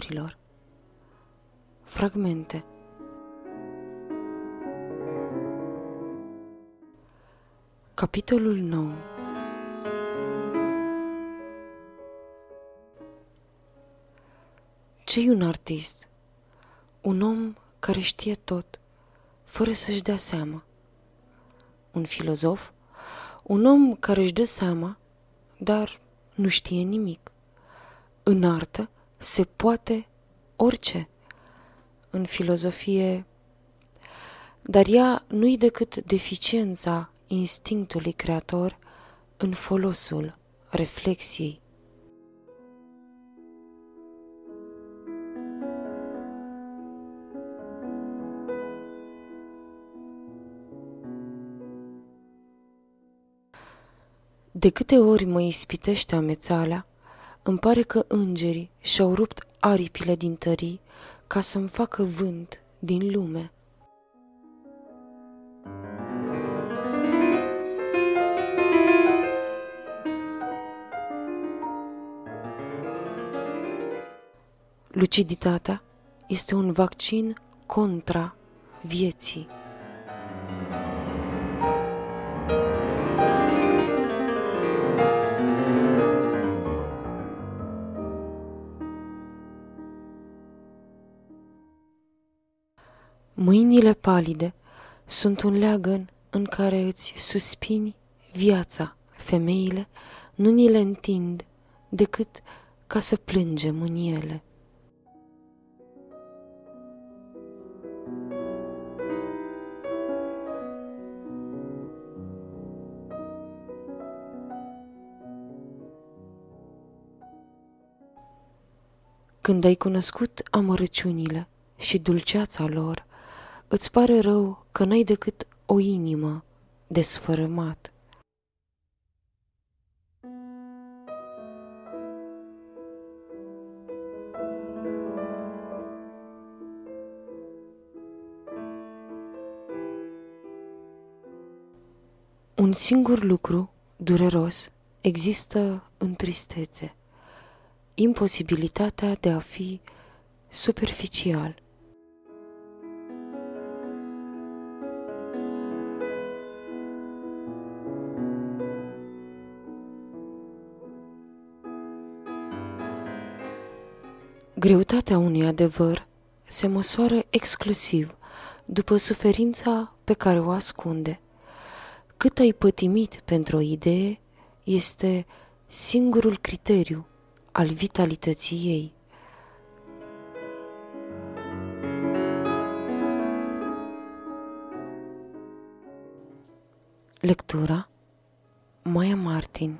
gândurilor Fragmente Capitolul 9 Ce un artist? Un om care știe tot, fără să-și dea seama. Un filozof? Un om care își dă seama, dar nu știe nimic. În artă se poate orice. În filozofie... Dar ea nu-i decât deficiența instinctului creator în folosul reflexiei. De câte ori mă ispitește amețalea, îmi pare că îngerii și-au rupt aripile din tării ca să-mi facă vânt din lume. Luciditatea este un vaccin contra vieții. Mâinile palide sunt un leagăn în care îți suspini viața. Femeile nu ni le întind decât ca să plângem în ele. Când ai cunoscut amărăciunile și dulceața lor, îți pare rău că n-ai decât o inimă desfărămat. Un singur lucru dureros există în tristețe, imposibilitatea de a fi superficial. Greutatea unui adevăr se măsoară exclusiv după suferința pe care o ascunde. Cât ai pătimit pentru o idee este singurul criteriu al vitalității ei. Lectura Maya Martin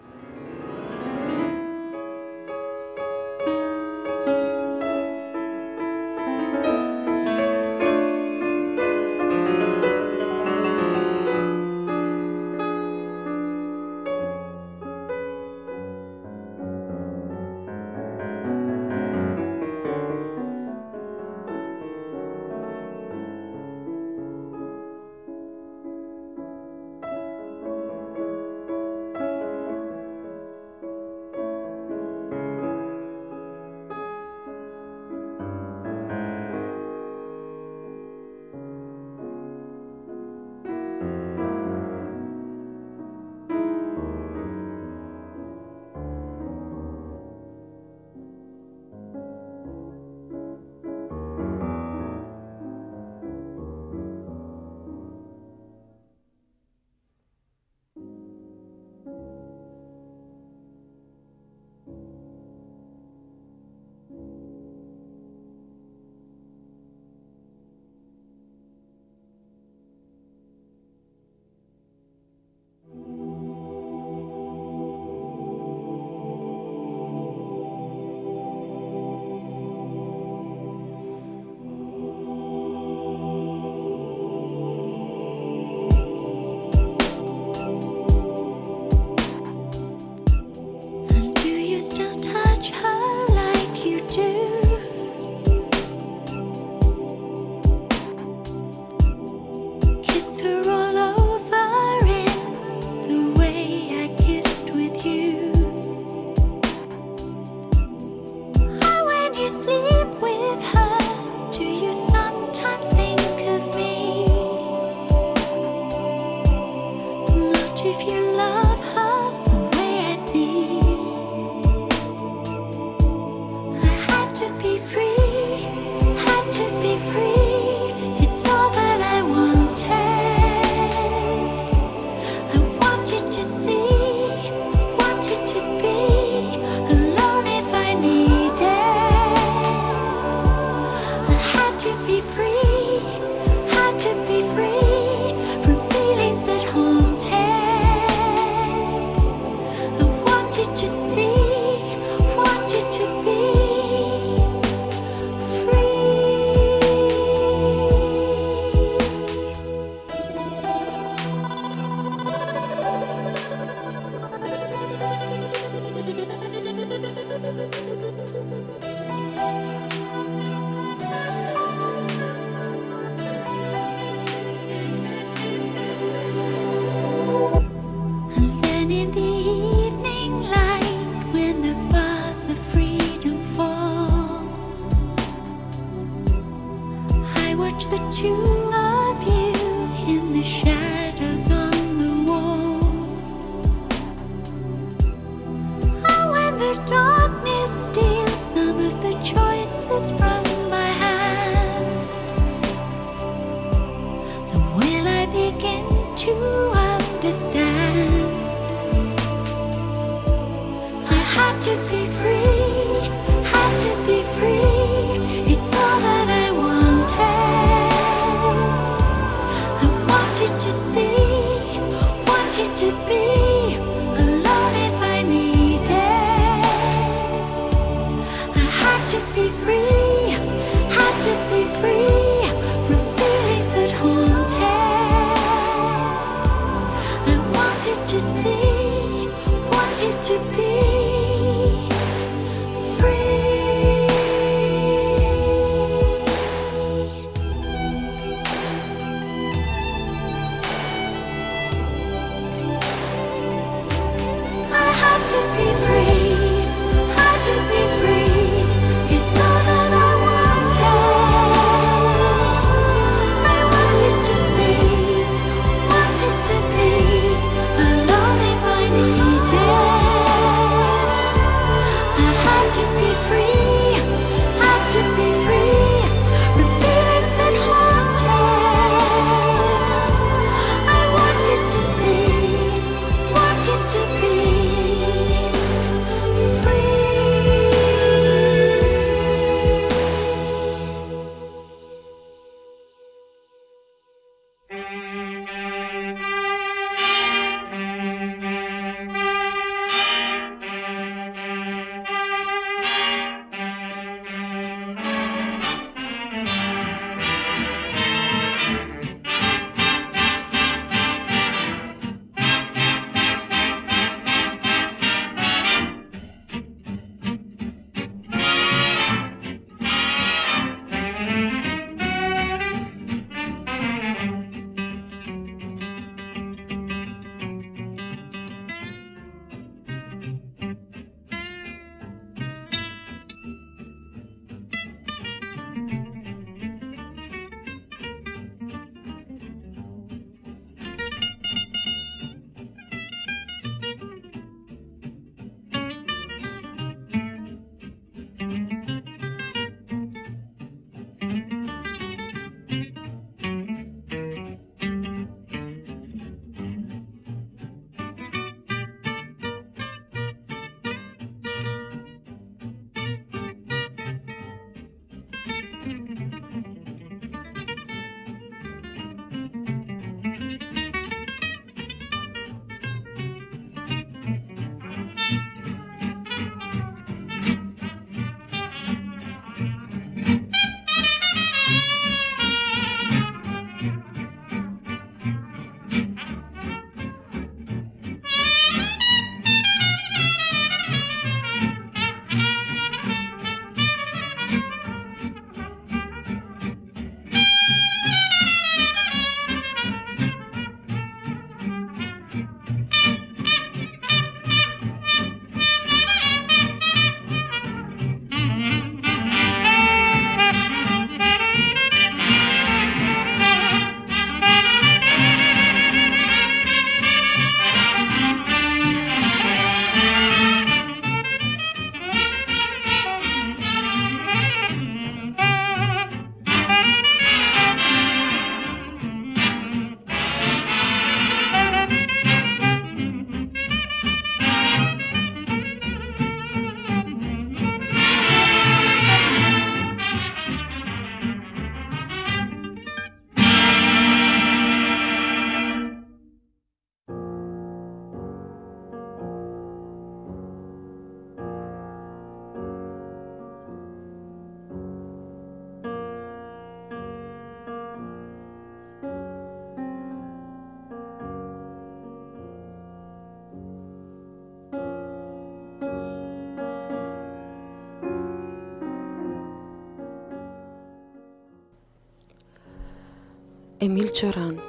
Emil Cioran.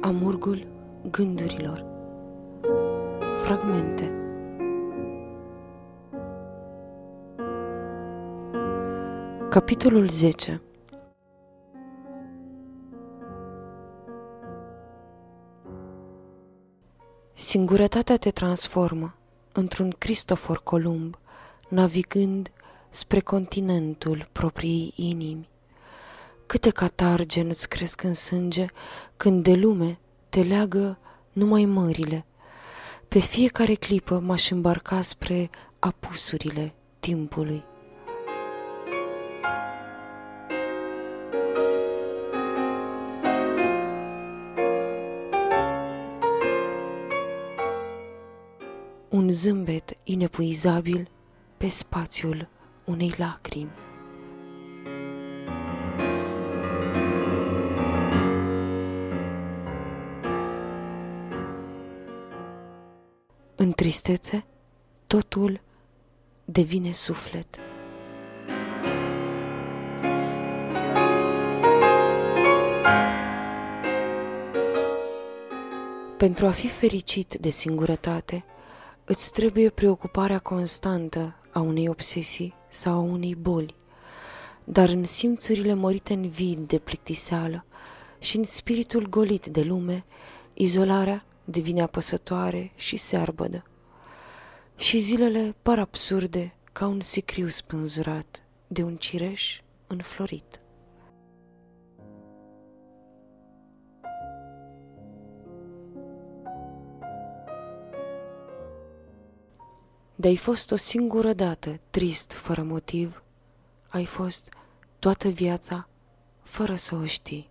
Amurgul gândurilor. Fragmente. Capitolul 10 Singurătatea te transformă într-un Cristofor Columb, navigând spre continentul propriei inimi. Câte catarge nu-ți cresc în sânge când de lume te leagă numai mările. Pe fiecare clipă m-aș îmbarca spre apusurile timpului. Un zâmbet inepuizabil pe spațiul unei lacrimi. În tristețe, totul devine suflet. Pentru a fi fericit de singurătate, îți trebuie preocuparea constantă a unei obsesii sau a unei boli, dar în simțurile mărite în vid de plictiseală și în spiritul golit de lume, izolarea devine apăsătoare și searbădă. Și zilele par absurde ca un sicriu spânzurat de un cireș înflorit. De ai fost o singură dată trist fără motiv, ai fost toată viața fără să o știi.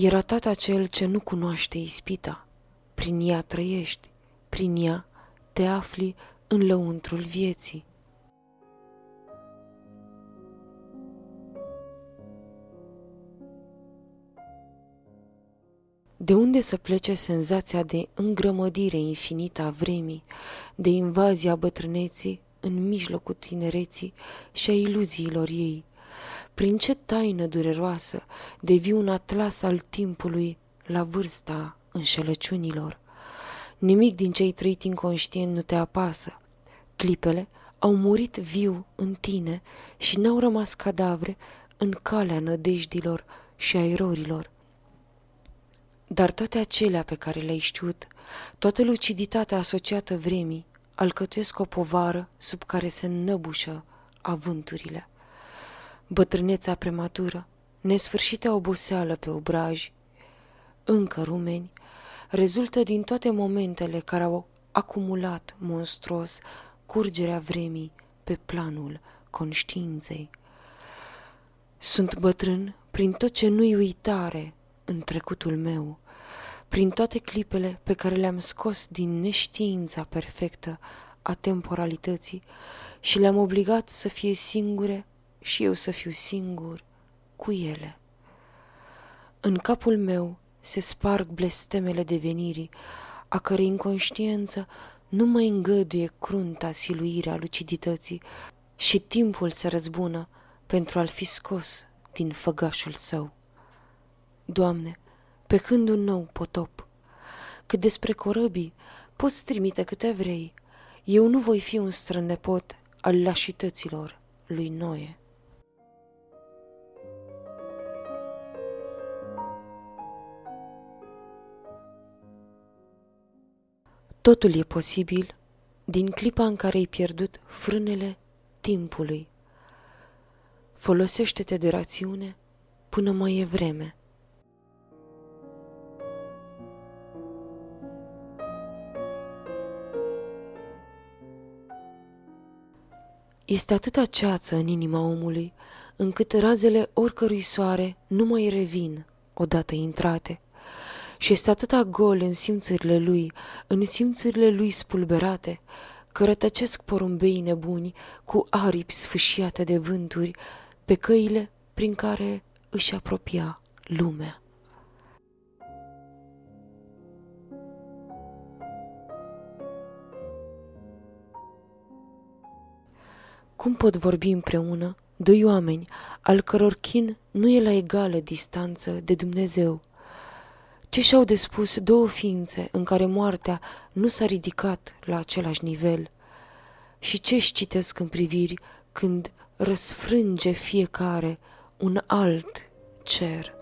E ratat acel ce nu cunoaște ispita, prin ea trăiești, prin ea te afli în lăuntrul vieții. De unde să plece senzația de îngrămădire infinită a vremii, de invazia bătrâneții în mijlocul tinereții și a iluziilor ei? Prin ce taină dureroasă devii un atlas al timpului la vârsta înșelăciunilor? Nimic din ce ai trăit inconștient nu te apasă. Clipele au murit viu în tine și n-au rămas cadavre în calea nădejdilor și a erorilor. Dar toate acelea pe care le-ai știut, toată luciditatea asociată vremii, alcătuiesc o povară sub care se înnăbușă avânturile. Bătrânețea prematură, nesfârșită oboseală pe obraj, încă rumeni, rezultă din toate momentele care au acumulat monstruos curgerea vremii pe planul conștiinței. Sunt bătrân prin tot ce nu-i uitare în trecutul meu, prin toate clipele pe care le-am scos din neștiința perfectă a temporalității și le-am obligat să fie singure și eu să fiu singur cu ele. În capul meu se sparg blestemele devenirii, a cărei inconștiență nu mai îngăduie crunta siluirea lucidității și timpul se răzbună pentru a-l fi scos din făgașul său. Doamne, pe când un nou potop, cât despre corăbii poți trimite câte vrei, eu nu voi fi un strănepot al lașităților lui Noe. Totul e posibil din clipa în care ai pierdut frânele timpului. Folosește-te de rațiune până mai e vreme. Este atâta ceață în inima omului, încât razele oricărui soare nu mai revin odată intrate. Și este atâta gol în simțurile lui, în simțurile lui spulberate, că rătăcesc porumbei nebuni cu aripi sfâșiate de vânturi pe căile prin care își apropia lumea. Cum pot vorbi împreună doi oameni al căror chin nu e la egală distanță de Dumnezeu? Ce și-au de spus două ființe în care moartea nu s-a ridicat la același nivel? Și ce-și citesc în priviri când răsfrânge fiecare un alt cer?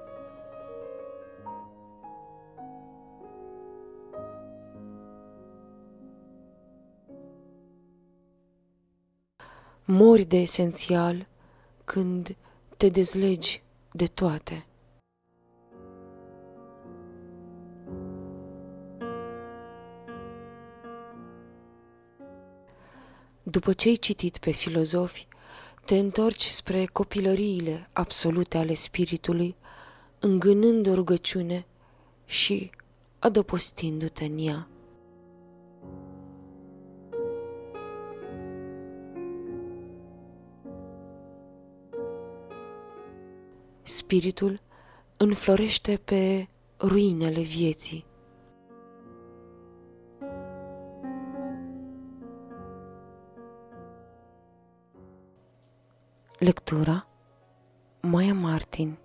Mori de esențial când te dezlegi de toate. după ce ai citit pe filozofi, te întorci spre copilăriile absolute ale spiritului, îngânând o rugăciune și adăpostindu-te în ea. Spiritul înflorește pe ruinele vieții, Lectura Maia Martin.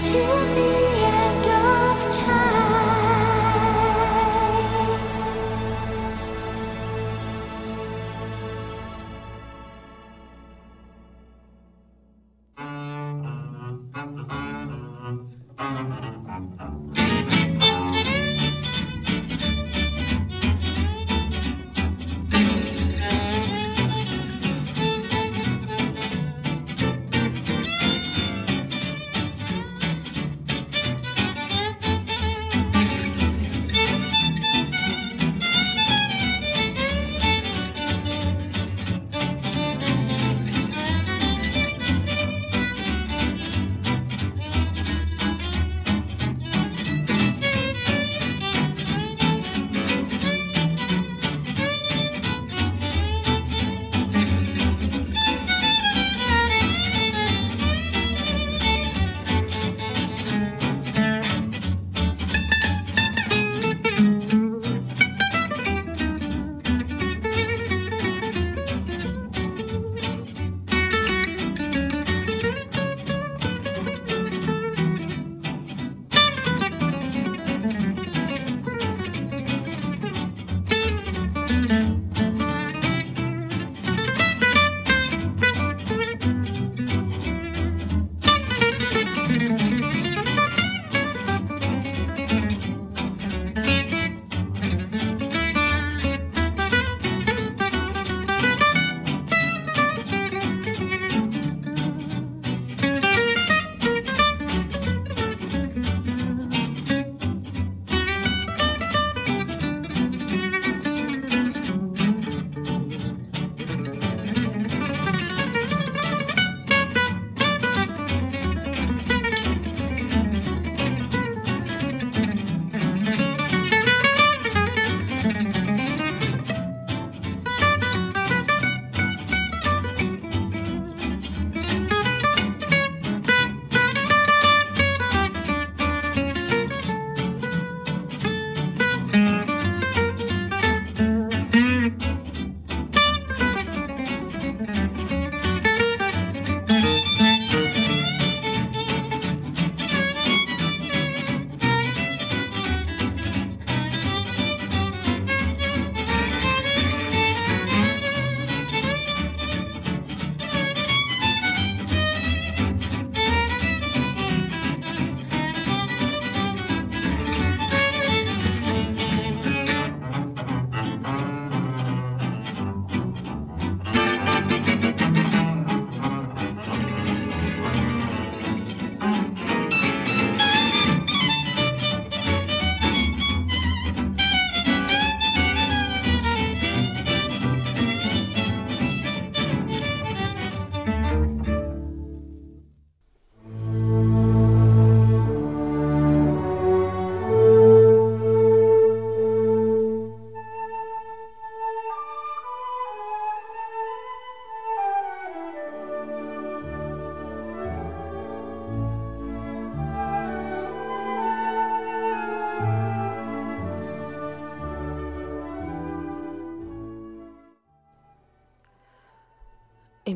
Choosing.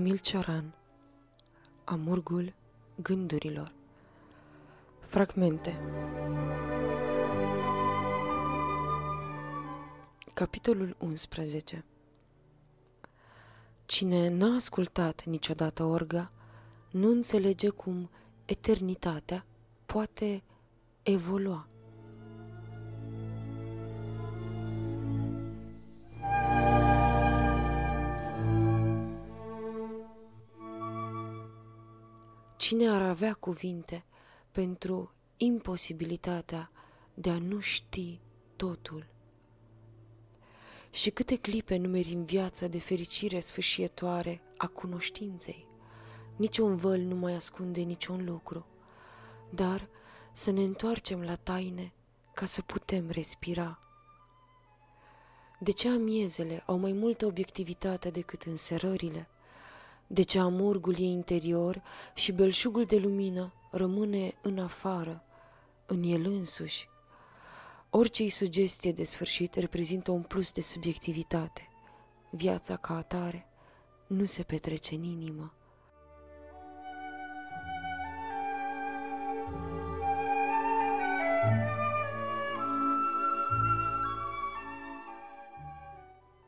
Emil Cioran. Amurgul gândurilor. Fragmente. Capitolul 11 Cine n-a ascultat niciodată orga, nu înțelege cum eternitatea poate evolua. Cine ar avea cuvinte pentru imposibilitatea de a nu ști totul? Și câte clipe numeri în viața de fericire sfârșietoare a cunoștinței? Niciun văl nu mai ascunde niciun lucru, dar să ne întoarcem la taine ca să putem respira. De ce amiezele au mai multă obiectivitate decât înserările? De ce amurgul e interior și belșugul de lumină rămâne în afară, în el însuși? Orice sugestie de sfârșit reprezintă un plus de subiectivitate. Viața ca atare nu se petrece în inimă.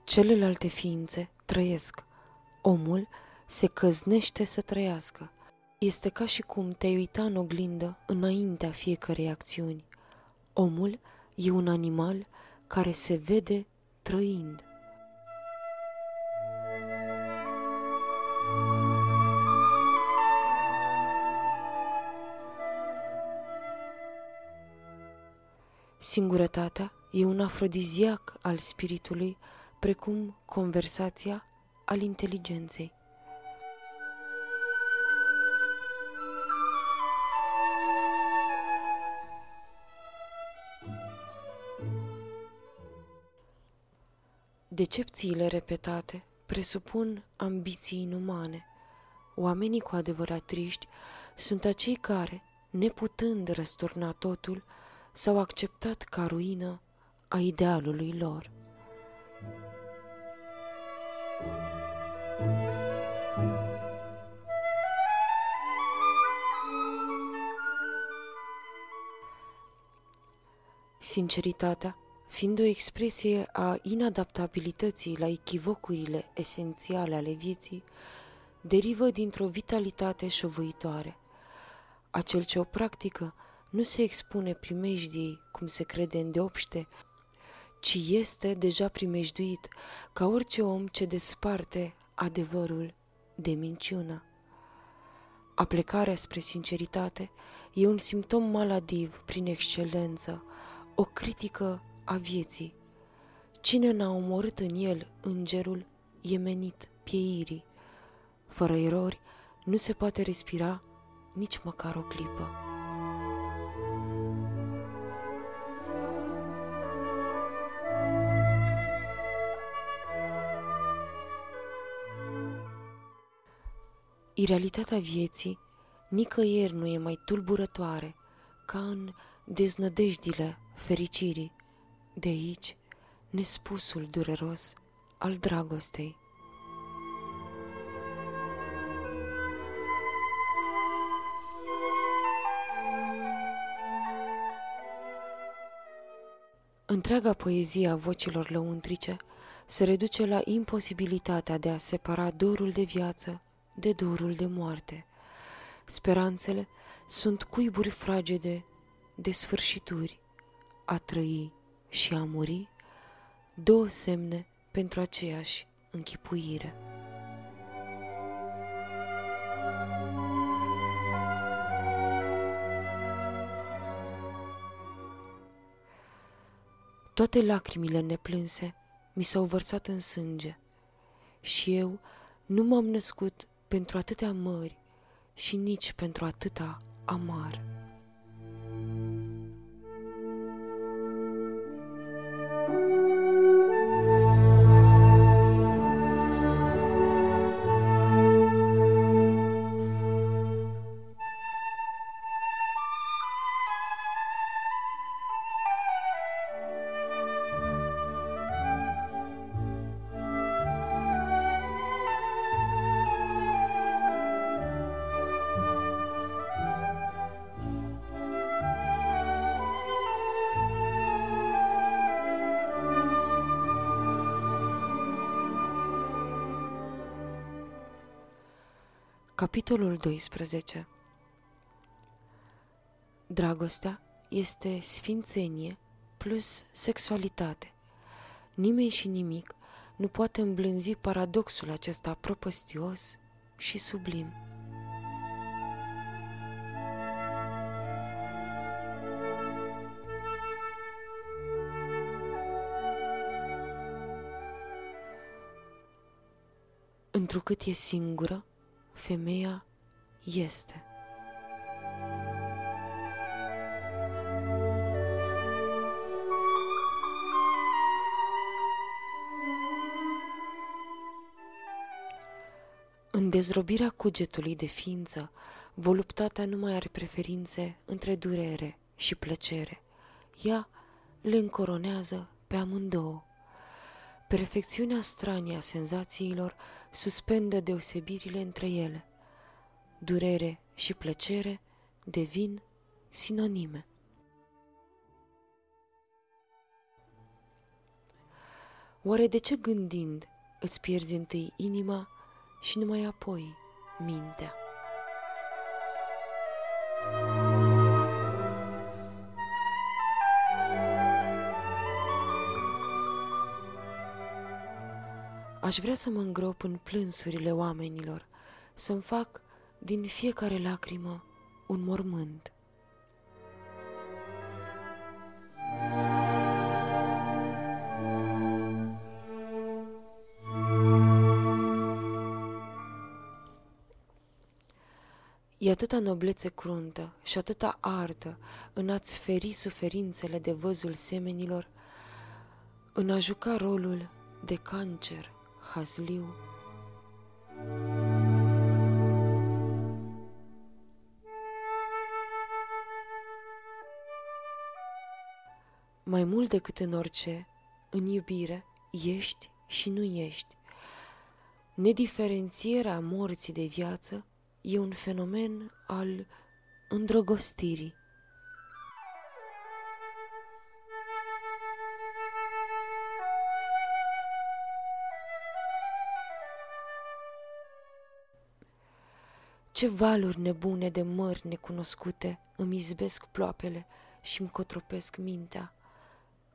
Celelalte ființe trăiesc. Omul se căznește să trăiască. Este ca și cum te-ai uita în oglindă înaintea fiecărei acțiuni. Omul e un animal care se vede trăind. Singurătatea e un afrodiziac al spiritului, precum conversația al inteligenței. Decepțiile repetate presupun ambiții inumane. Oamenii cu adevărat triști sunt acei care, neputând răsturna totul, s-au acceptat ca ruină a idealului lor. Sinceritatea fiind o expresie a inadaptabilității la echivocurile esențiale ale vieții, derivă dintr-o vitalitate șovăitoare. Acel ce o practică nu se expune primejdiei, cum se crede în deopște, ci este deja primejduit, ca orice om ce desparte adevărul de minciună. Aplecarea spre sinceritate e un simptom maladiv prin excelență, o critică a vieții. Cine n-a omorât în el îngerul e menit pieirii. Fără erori nu se poate respira nici măcar o clipă. Irealitatea vieții nicăieri nu e mai tulburătoare ca în deznădejdile fericirii. De aici, nespusul dureros al dragostei. Întreaga poezie a vocilor lăuntrice se reduce la imposibilitatea de a separa dorul de viață de dorul de moarte. Speranțele sunt cuiburi fragede de sfârșituri, a trăi și a muri, două semne pentru aceeași închipuire. Toate lacrimile neplânse mi s-au vărsat în sânge și eu nu m-am născut pentru atâtea mări și nici pentru atâta amar. Capitolul 12 Dragostea este sfințenie plus sexualitate. Nimeni și nimic nu poate îmblânzi paradoxul acesta propăstios și sublim. Întrucât e singură, femeia este. În dezrobirea cugetului de ființă, voluptatea nu mai are preferințe între durere și plăcere. Ea le încoronează pe amândouă. Perfecțiunea stranie a senzațiilor suspendă deosebirile între ele. Durere și plăcere devin sinonime. Oare de ce gândind îți pierzi întâi inima și numai apoi mintea? Aș vrea să mă îngrop în plânsurile oamenilor, să-mi fac din fiecare lacrimă un mormânt. E atâta noblețe cruntă și atâta artă în a-ți feri suferințele de văzul semenilor, în a juca rolul de cancer hazliu. Mai mult decât în orice, în iubire, ești și nu ești. Nediferențierea morții de viață e un fenomen al îndrăgostirii. Ce valuri nebune de mări necunoscute îmi izbesc ploapele și îmi cotropesc mintea.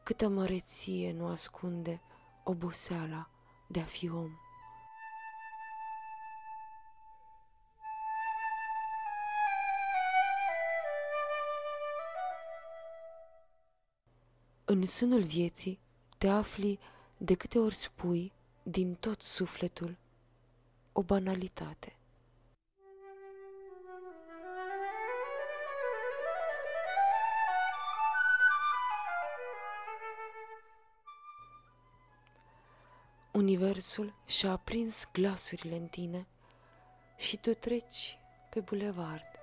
Câtă măreție nu ascunde oboseala de a fi om. În sânul vieții te afli de câte ori spui din tot sufletul o banalitate. Universul și-a aprins glasurile în tine și tu treci pe bulevard.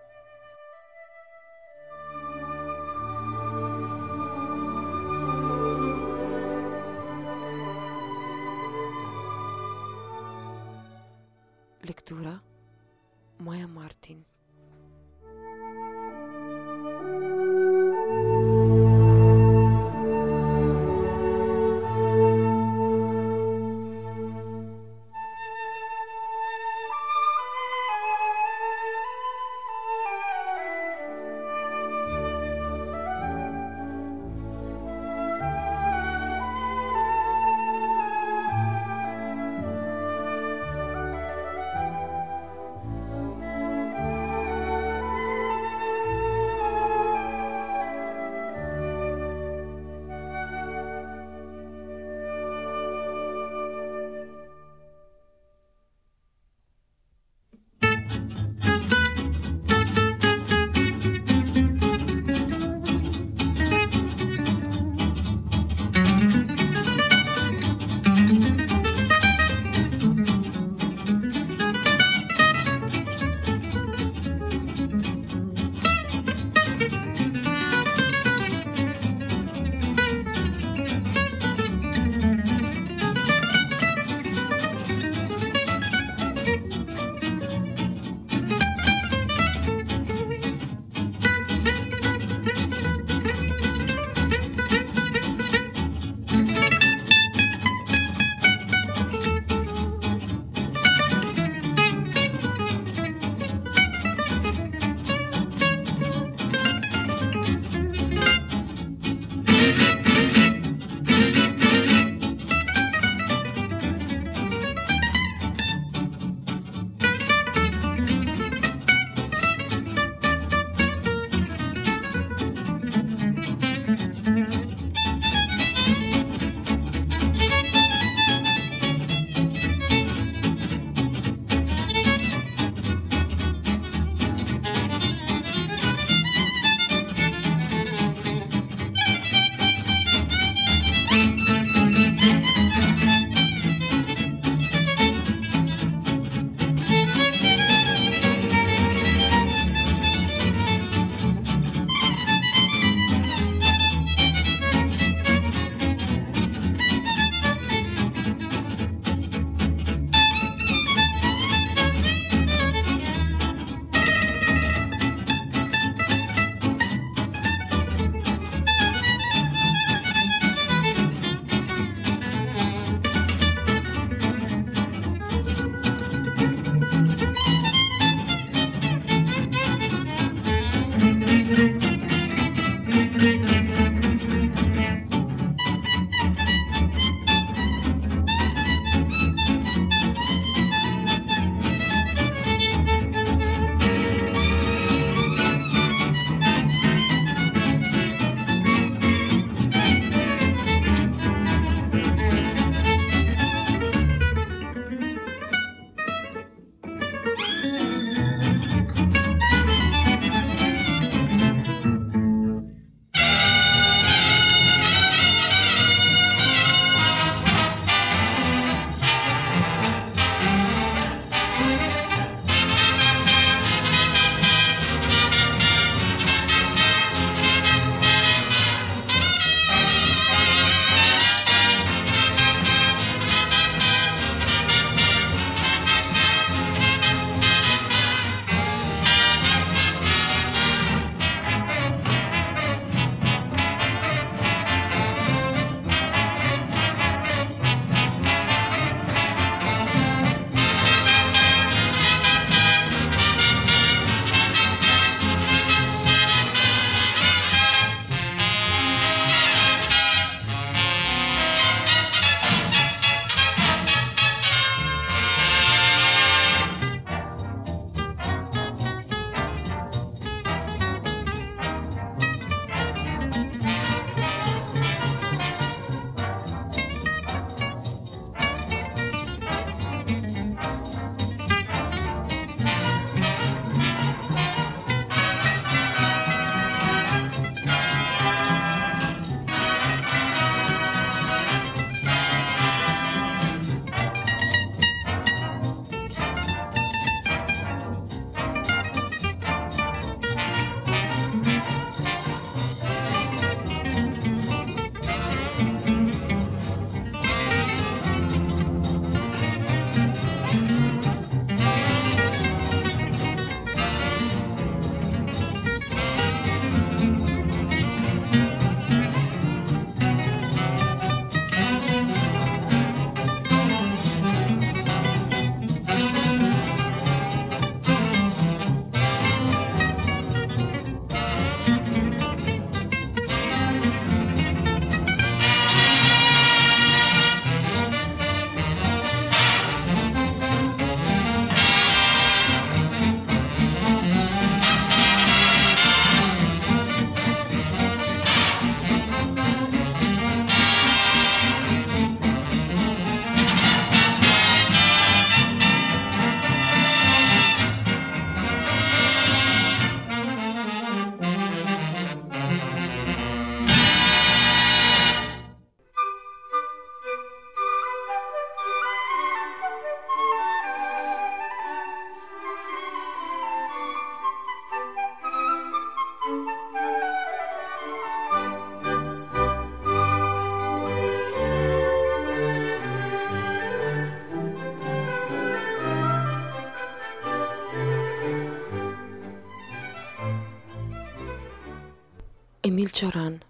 Emil Cioran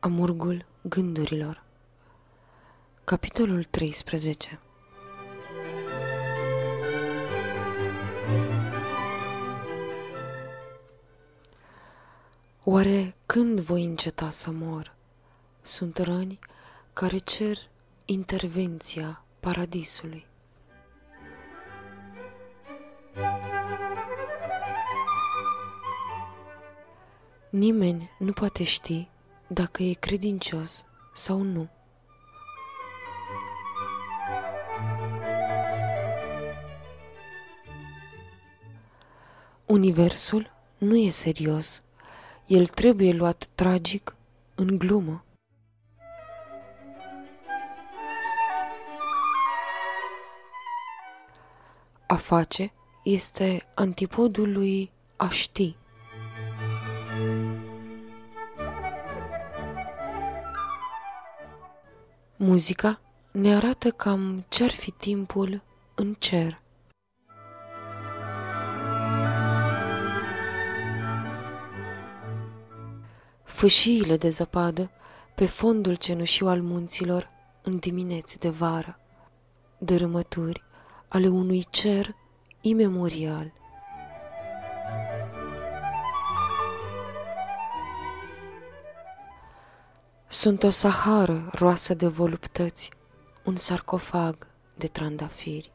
Amurgul gândurilor Capitolul 13 Oare când voi înceta să mor? Sunt răni care cer intervenția paradisului. Nimeni nu poate ști dacă e credincios sau nu. Universul nu e serios, el trebuie luat tragic în glumă. A face este antipodul lui a ști. Muzica ne arată cam ce-ar fi timpul în cer. Fâșiile de zăpadă pe fondul cenușiu al munților în dimineți de vară, dărâmături ale unui cer imemorial. Sunt o sahară roasă de voluptăți, un sarcofag de trandafiri.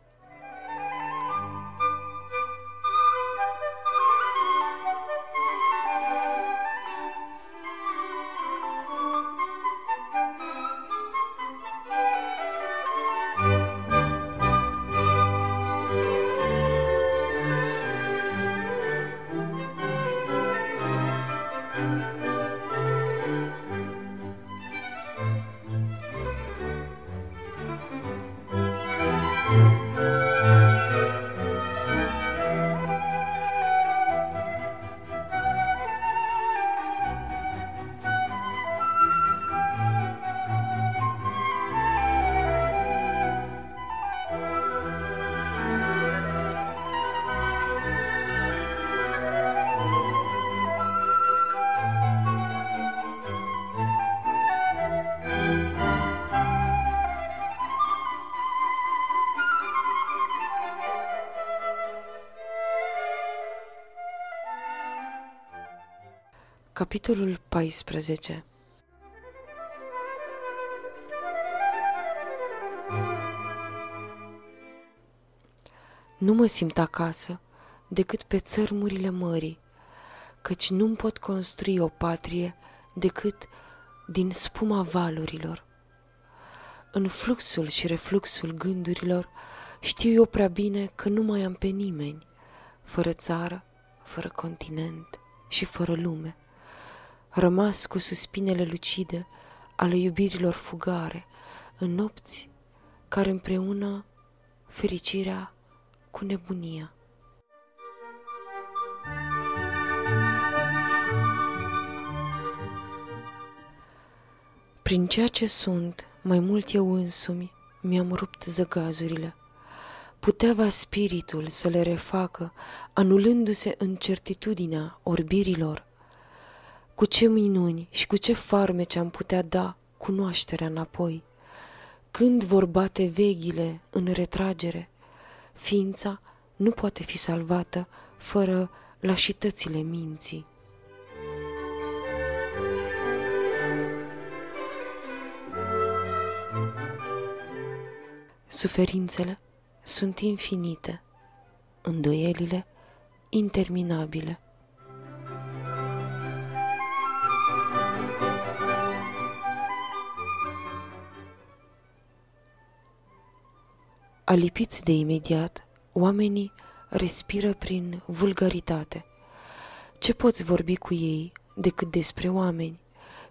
Capitolul 14 Nu mă simt acasă decât pe țărmurile mării, căci nu-mi pot construi o patrie decât din spuma valurilor. În fluxul și refluxul gândurilor știu eu prea bine că nu mai am pe nimeni, fără țară, fără continent și fără lume rămas cu suspinele lucide ale iubirilor fugare, în nopți care împreună fericirea cu nebunia. Prin ceea ce sunt, mai mult eu însumi, mi-am rupt zăgazurile. Putea spiritul să le refacă, anulându-se în certitudinea orbirilor, cu ce minuni și cu ce farmece am putea da cunoașterea înapoi? Când vor bate veghile în retragere? Ființa nu poate fi salvată fără lașitățile minții. Suferințele sunt infinite, îndoielile interminabile. Alipiți de imediat, oamenii respiră prin vulgaritate. Ce poți vorbi cu ei decât despre oameni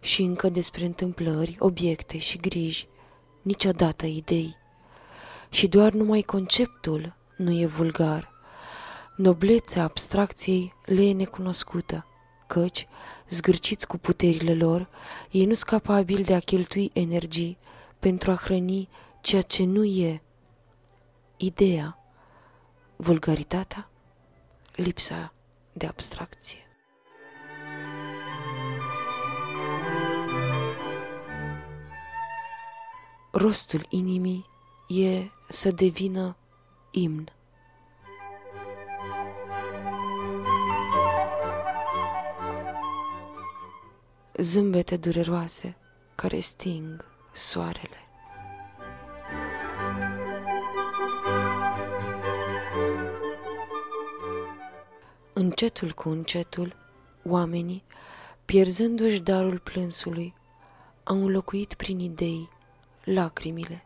și încă despre întâmplări, obiecte și griji, niciodată idei. Și doar numai conceptul nu e vulgar. Noblețea abstracției le e necunoscută, căci, zgârciți cu puterile lor, ei nu sunt capabili de a cheltui energii pentru a hrăni ceea ce nu e ideea, vulgaritatea, lipsa de abstracție. Rostul inimii e să devină imn. Zâmbete dureroase care sting soarele. Încetul cu încetul, oamenii, pierzându-și darul plânsului, au înlocuit prin idei lacrimile.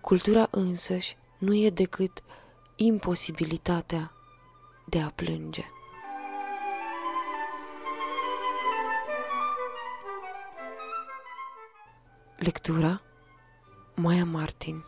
Cultura însăși nu e decât imposibilitatea de a plânge. Lectura Maia Martin